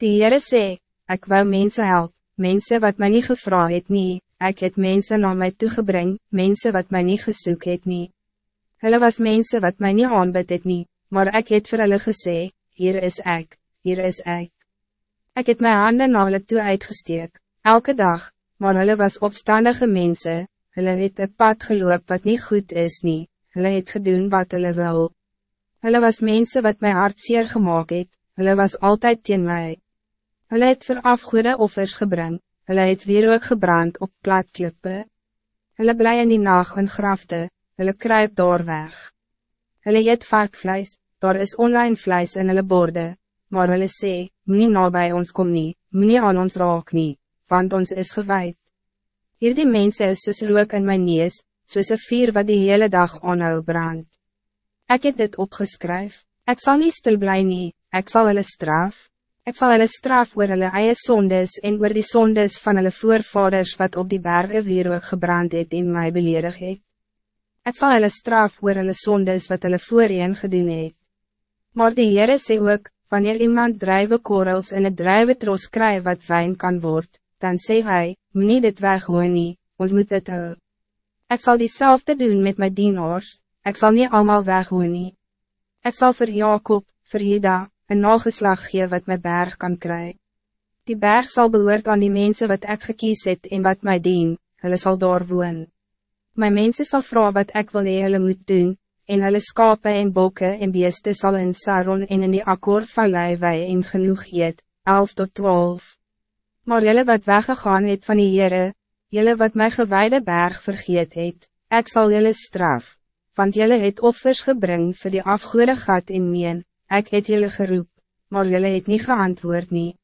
Die Heere sê, ek wou mense help, mense wat mij niet gevra het nie, ek het mense na my toegebring, mense wat mij niet gesoek het nie. Hulle was mense wat mij niet aanbid het nie, maar ek het vir hulle gesê, hier is ek, hier is ek. Ek het my handen na hulle toe uitgesteek, elke dag, maar hulle was opstandige mense, hulle het een pad geloop wat niet goed is nie, hulle het gedoen wat hulle wil. Hulle was mense wat my hart zeer gemaakt het, hulle was altijd teen mij. Hulle het vir afgoede offers gebring, hulle het weer ook gebrand op platklippe. Hulle bly in die nacht in grafte, hulle kruip daar weg. Hulle eet varkvleis, daar is online vleis in hulle borde, maar hulle sê, nie nabij ons kom nie, nie aan ons raak nie, want ons is gewijd. Hierdie mense is soos rook in my nees, soos een vier wat die hele dag aanhou brand. Ik heb dit opgeskryf, ik zal niet stil blij nie, ik zal hulle straf. Ik zal hulle straf oor hulle eie sondes en oor die sondes van hulle voorvaders wat op die bergen weer ook gebrand het en my beledig het. Ek sal hulle straf oor hulle sondes wat hulle voorheen gedoen het. Maar die Heere sê ook, wanneer iemand drijven korrels in het drijven tros kry wat wijn kan worden, dan sê hy, nie dit weggooi nie, ons moet dit hou. Ek sal diezelfde doen met mijn dienaars, ek sal nie allemaal weggooi nie. Ek sal vir Jacob, vir Hida, een nageslag gee wat mijn berg kan krijgen. Die berg zal behoort aan die mensen wat ik gekies het en wat mij dien, hulle sal daar woon. My mensen zal vragen wat ik wil hee hulle moet doen, en hulle skape en bokke en beeste sal in Saron en in die akkoord vallei wei en genoeg eet, 11 tot 12. Maar julle wat weggegaan het van die Heere, julle wat my gewijde berg vergeet het, ik zal julle straf, want julle het offers gebring voor die afgoede gat in meen, Ik het jullie geroep, maar jullie het niet geantwoord nie.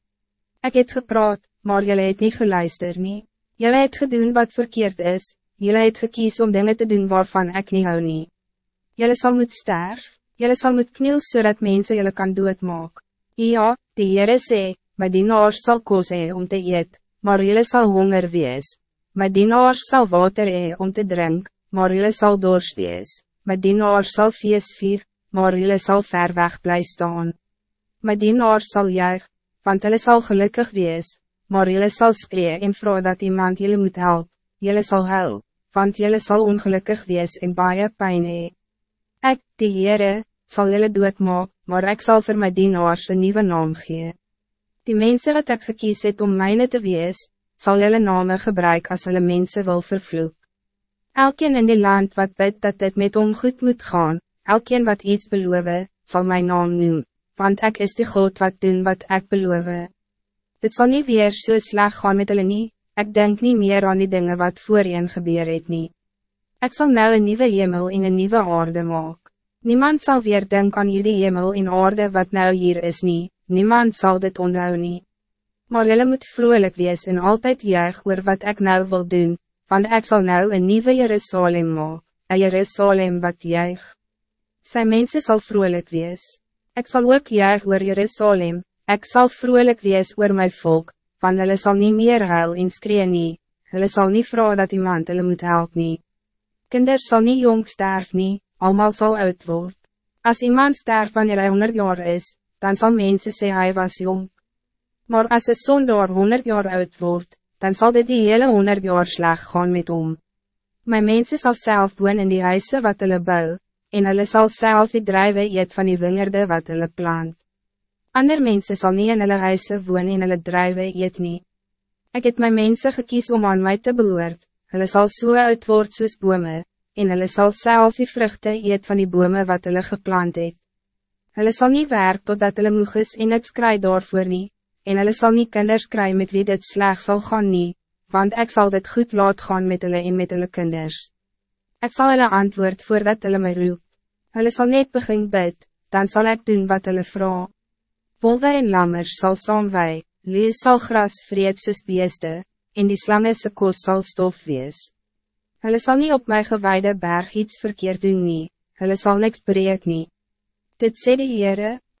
Ik het gepraat, maar jullie het niet geluister nie. Jullie het gedoen wat verkeerd is, jullie het gekies om dingen te doen waarvan ik niet hou nie. Jullie zal moet sterf, jullie zal moet kniel zodat mensen jullie kan doodmaak. Ja, die Heere sê, my dienaars sal koos hee om te eet, maar jullie zal honger wees. My dienaars sal water hee om te drink, maar jullie zal dors wees. My dienaars sal feest vier, maar jullie zal ver weg blij staan. My dienaar sal juig, want hulle sal gelukkig wees, maar jullie zal skree en vroeg dat iemand jullie moet helpen. Jullie zal huil, want jullie zal ongelukkig wees en baie pijn hee. Ek, die Heere, sal jullie doodmaak, maar ik zal voor my dienaars een nieuwe naam gee. Die mensen wat ik gekies het om mijne te wees, zal jullie name gebruik als hulle mensen wil vervloek. Elkeen in die land wat bid dat dit met hom goed moet gaan, Elkeen wat iets beloof, zal mijn naam noemen, want ik is de God wat doen wat ik beloof. Dit zal niet weer zo so sleg gaan met hulle nie, ek denk niet meer aan die dingen wat voorheen gebeur het nie. Ek sal nou een nieuwe hemel en een nieuwe aarde maak. Niemand zal weer denken aan jullie hemel en aarde wat nou hier is nie, niemand zal dit onthou nie. Maar jullie moet vrolijk wees en altijd juig oor wat ik nou wil doen, want ik zal nou een nieuwe Jerusalem maak, een Jerusalem wat juig. Zijn mensen zal vrolijk wees. Ik zal ook juig oor Jerusalem, ik zal vrolijk wees oor mijn volk, van hulle zal niet meer huil en skree nie, hulle sal nie vraag dat iemand hulle moet help nie. Kinders zal niet jong sterf nie, allemaal zal oud word. Als iemand sterft wanneer hij 100 jaar is, dan zal mensen zeggen hij was jong. Maar als een zondaar 100 jaar oud wordt, dan zal dit die hele 100 jaar slag gaan met om. Mijn mensen zal zelf woon in die huizen wat hulle bouw, en hulle sal self die drijwe eet van die wingerde wat hulle plant. Ander mense sal nie in hulle huise woon en hulle drijwe eet nie. Ek het my mense gekies om aan mij te behoort, hulle sal so oud word soos bome, en hulle sal self die vruchten eet van die bome wat hulle geplant het. Hulle sal nie werk totdat hulle moeg is en niks kry daarvoor nie, en hulle sal nie kinders kry met wie dit sleg zal gaan nie, want ik zal dit goed laat gaan met hulle en met hulle kinders. Ik zal hulle antwoord voordat hulle my roep. Hulle sal net begin bid, dan zal ik doen wat hulle vraag. Wolwe en lammers sal saamwei, lees sal gras vreed soos beeste, en die slange se kos sal stof wees. Hulle sal nie op my gewaarde berg iets verkeerd doen nie, hulle sal niks breek nie. Dit sê die Heere,